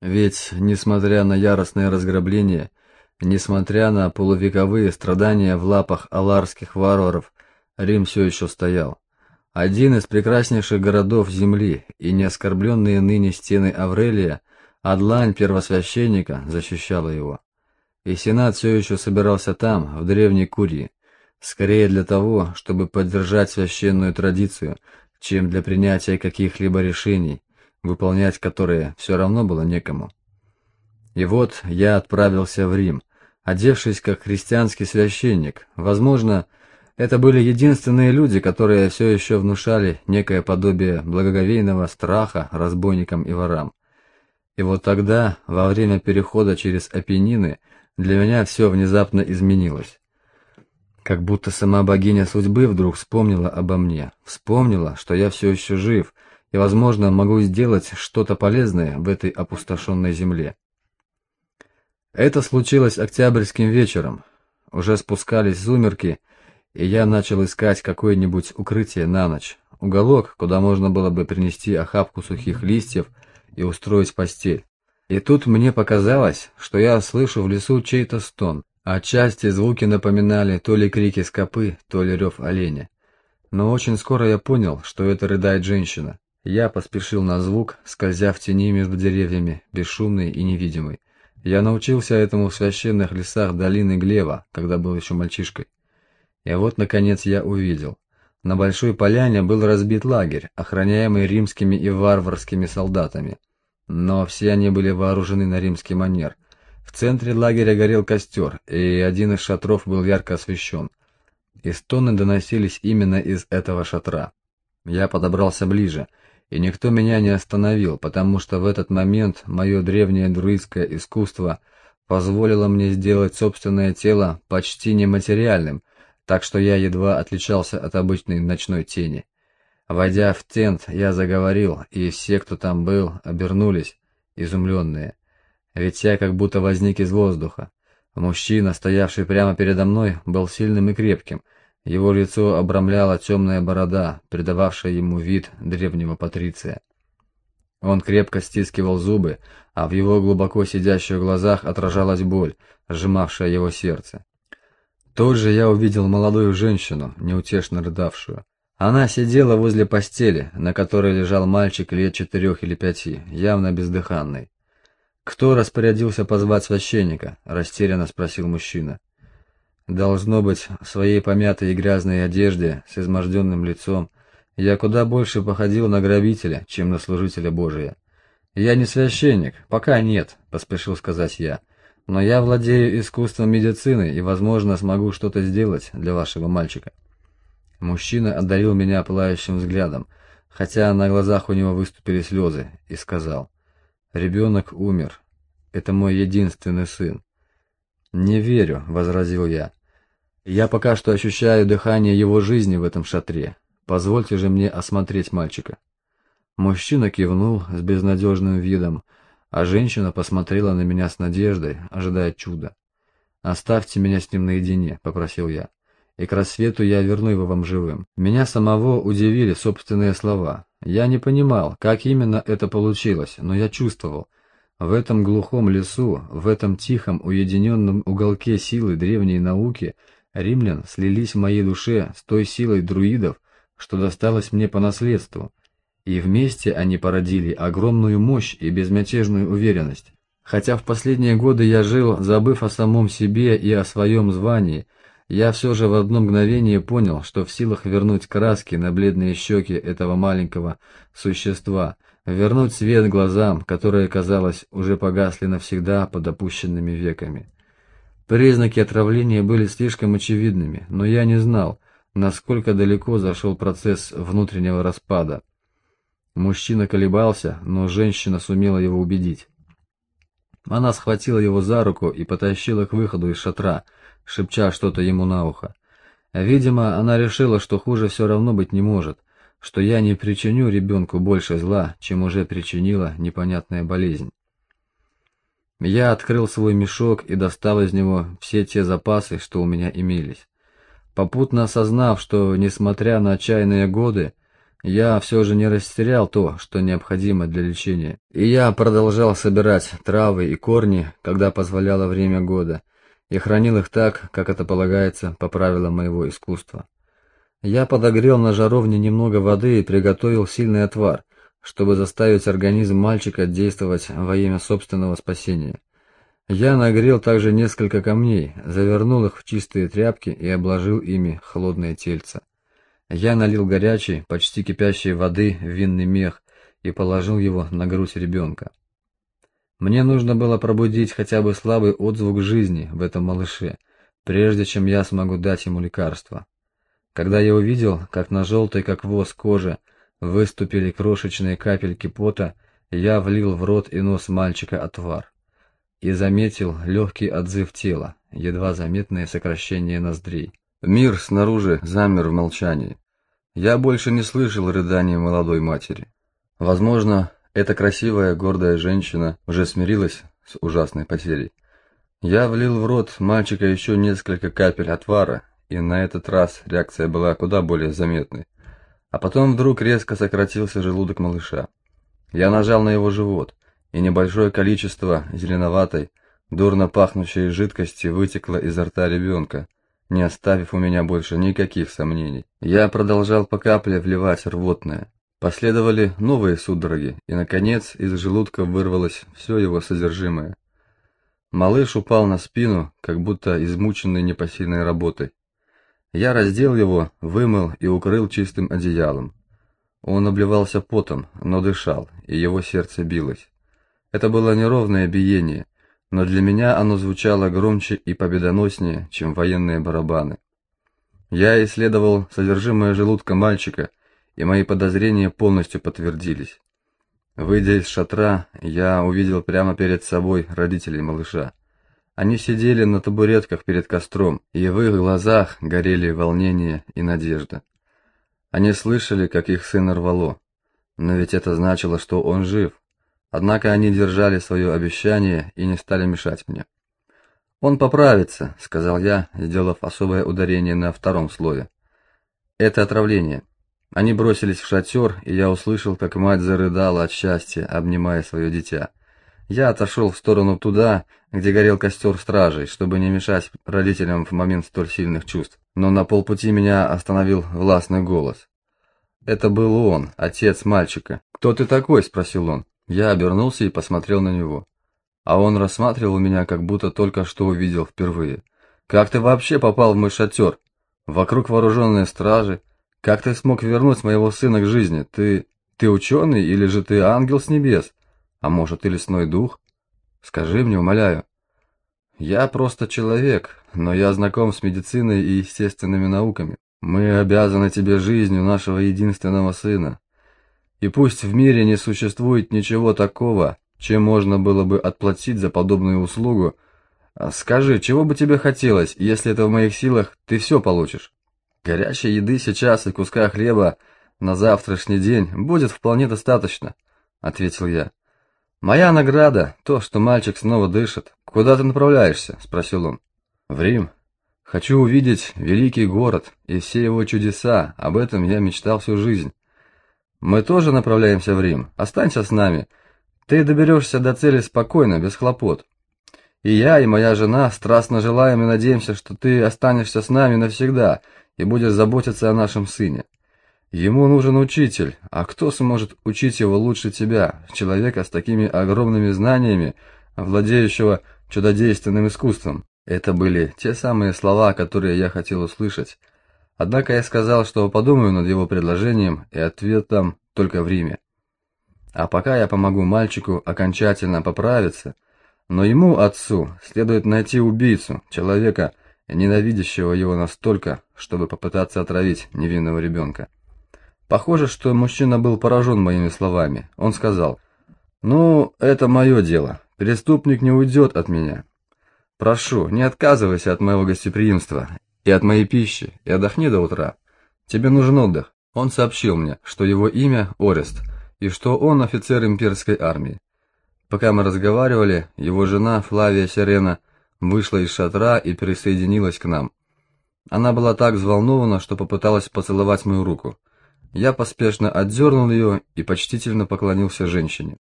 Ведь, несмотря на яростное разграбление, несмотря на полувековые страдания в лапах аларских варваров, Рим все еще стоял. Один из прекраснейших городов Земли и неоскорбленные ныне стены Аврелия, а первосвященника защищала его. И Сенат все еще собирался там, в древней Курии, скорее для того, чтобы поддержать священную традицию, чем для принятия каких-либо решений, выполнять которые все равно было некому. И вот я отправился в Рим, одевшись как христианский священник. Возможно, это были единственные люди, которые все еще внушали некое подобие благоговейного страха разбойникам и ворам. И вот тогда, во время перехода через Апеннины, для меня все внезапно изменилось. Как будто сама богиня судьбы вдруг вспомнила обо мне, вспомнила, что я все еще жив, и, возможно, могу сделать что-то полезное в этой опустошенной земле. Это случилось октябрьским вечером. Уже спускались сумерки, и я начал искать какое-нибудь укрытие на ночь, уголок, куда можно было бы принести охапку сухих листьев и устроить постель. И тут мне показалось, что я слышу в лесу чей-то стон. Отчасти звуки напоминали то ли крики скопы, то ли рев оленя. Но очень скоро я понял, что это рыдает женщина. Я поспешил на звук, скользя в тени между деревьями, бесшумный и невидимый. Я научился этому в священных лесах долины Глева, когда был еще мальчишкой. И вот, наконец, я увидел. На Большой Поляне был разбит лагерь, охраняемый римскими и варварскими солдатами. Но все они были вооружены на римский манер. В центре лагеря горел костер, и один из шатров был ярко освещен. И стоны доносились именно из этого шатра. Я подобрался ближе — и никто меня не остановил, потому что в этот момент мое древнее друидское искусство позволило мне сделать собственное тело почти нематериальным, так что я едва отличался от обычной ночной тени. Войдя в тент, я заговорил, и все, кто там был, обернулись, изумленные. Ведь я как будто возник из воздуха. Мужчина, стоявший прямо передо мной, был сильным и крепким, его лицо обрамляла темная борода, придававшая ему вид древнего патриция. Он крепко стискивал зубы, а в его глубоко сидящих глазах отражалась боль, сжимавшая его сердце. Тут же я увидел молодую женщину, неутешно рыдавшую. Она сидела возле постели, на которой лежал мальчик лет четырех или пяти, явно бездыханный. «Кто распорядился позвать священника?» – растерянно спросил мужчина. Должно быть, в своей помятой и грязной одежде, с изможденным лицом, я куда больше походил на грабителя, чем на служителя Божия. «Я не священник, пока нет», — поспешил сказать я, «но я владею искусством медицины и, возможно, смогу что-то сделать для вашего мальчика». Мужчина одарил меня пылающим взглядом, хотя на глазах у него выступили слезы, и сказал, «Ребенок умер. Это мой единственный сын». «Не верю», — возразил я. Я пока что ощущаю дыхание его жизни в этом шатре. Позвольте же мне осмотреть мальчика. Мужчина кивнул с безнадежным видом, а женщина посмотрела на меня с надеждой, ожидая чуда. «Оставьте меня с ним наедине», — попросил я. «И к рассвету я верну его вам живым». Меня самого удивили собственные слова. Я не понимал, как именно это получилось, но я чувствовал. В этом глухом лесу, в этом тихом, уединенном уголке силы древней науки — римлян слились в моей душе с той силой друидов, что досталось мне по наследству, и вместе они породили огромную мощь и безмятежную уверенность. Хотя в последние годы я жил, забыв о самом себе и о своем звании, я все же в одно мгновение понял, что в силах вернуть краски на бледные щеки этого маленького существа, вернуть свет глазам, которые, казалось, уже погасли навсегда под опущенными веками. Признаки отравления были слишком очевидными, но я не знал, насколько далеко зашел процесс внутреннего распада. Мужчина колебался, но женщина сумела его убедить. Она схватила его за руку и потащила к выходу из шатра, шепча что-то ему на ухо. Видимо, она решила, что хуже все равно быть не может, что я не причиню ребенку больше зла, чем уже причинила непонятная болезнь. Я открыл свой мешок и достал из него все те запасы, что у меня имелись. Попутно осознав, что, несмотря на отчаянные годы, я все же не растерял то, что необходимо для лечения. И я продолжал собирать травы и корни, когда позволяло время года, и хранил их так, как это полагается по правилам моего искусства. Я подогрел на жаровне немного воды и приготовил сильный отвар, чтобы заставить организм мальчика действовать во имя собственного спасения. Я нагрел также несколько камней, завернул их в чистые тряпки и обложил ими холодное тельце. Я налил горячей, почти кипящей воды в винный мех и положил его на грудь ребенка. Мне нужно было пробудить хотя бы слабый отзвук жизни в этом малыше, прежде чем я смогу дать ему лекарство. Когда я увидел, как на желтой, как воск коже, выступили крошечные капельки пота, я влил в рот и нос мальчика отвар и заметил легкий отзыв тела, едва заметное сокращение ноздрей. Мир снаружи замер в молчании. Я больше не слышал рыдания молодой матери. Возможно, эта красивая, гордая женщина уже смирилась с ужасной потерей. Я влил в рот мальчика еще несколько капель отвара, и на этот раз реакция была куда более заметной. А потом вдруг резко сократился желудок малыша. Я нажал на его живот, и небольшое количество зеленоватой, дурно пахнущей жидкости вытекло изо рта ребенка не оставив у меня больше никаких сомнений. Я продолжал по капле вливать рвотное. Последовали новые судороги, и, наконец, из желудка вырвалось все его содержимое. Малыш упал на спину, как будто измученный непосильной работой. Я раздел его, вымыл и укрыл чистым одеялом. Он обливался потом, но дышал, и его сердце билось. Это было неровное биение, но для меня оно звучало громче и победоноснее, чем военные барабаны. Я исследовал содержимое желудка мальчика, и мои подозрения полностью подтвердились. Выйдя из шатра, я увидел прямо перед собой родителей малыша. Они сидели на табуретках перед костром, и в их глазах горели волнение и надежда. Они слышали, как их сын рвало, но ведь это значило, что он жив. Однако они держали свое обещание и не стали мешать мне. Он поправится, сказал я, сделав особое ударение на втором слове. Это отравление. Они бросились в шатер, и я услышал, как мать зарыдала от счастья, обнимая свое дитя. Я отошел в сторону туда, где горел костер стражей, чтобы не мешать родителям в момент столь сильных чувств. Но на полпути меня остановил властный голос. Это был он, отец мальчика. «Кто ты такой?» – спросил он. Я обернулся и посмотрел на него. А он рассматривал меня, как будто только что увидел впервые. «Как ты вообще попал в мой шатер? Вокруг вооруженные стражи. Как ты смог вернуть моего сына к жизни? Ты... ты ученый или же ты ангел с небес? А может, ты лесной дух? Скажи мне, умоляю». «Я просто человек, но я знаком с медициной и естественными науками. Мы обязаны тебе жизнью нашего единственного сына. И пусть в мире не существует ничего такого, чем можно было бы отплатить за подобную услугу, а скажи, чего бы тебе хотелось, если это в моих силах, ты все получишь. Горячей еды сейчас и куска хлеба на завтрашний день будет вполне достаточно, ответил я. Моя награда то, что мальчик снова дышит. Куда ты направляешься? спросил он. В Рим. Хочу увидеть великий город и все его чудеса. Об этом я мечтал всю жизнь. Мы тоже направляемся в Рим. Останься с нами. Ты доберешься до цели спокойно, без хлопот. И я, и моя жена страстно желаем и надеемся, что ты останешься с нами навсегда и будешь заботиться о нашем сыне. Ему нужен учитель, а кто сможет учить его лучше тебя, человека с такими огромными знаниями, владеющего чудодейственным искусством? Это были те самые слова, которые я хотел услышать, Однако я сказал, что подумаю над его предложением и ответом только в Риме. А пока я помогу мальчику окончательно поправиться, но ему, отцу, следует найти убийцу, человека, ненавидящего его настолько, чтобы попытаться отравить невинного ребенка. Похоже, что мужчина был поражен моими словами. Он сказал: "Ну, это мое дело. Преступник не уйдет от меня. Прошу, не отказывайся от моего гостеприимства и от моей пищи, и отдохни до утра. Тебе нужен отдых. Он сообщил мне, что его имя Орест, и что он офицер имперской армии. Пока мы разговаривали, его жена Флавия Сирена вышла из шатра и присоединилась к нам. Она была так взволнована, что попыталась поцеловать мою руку. Я поспешно отдернул ее и почтительно поклонился женщине.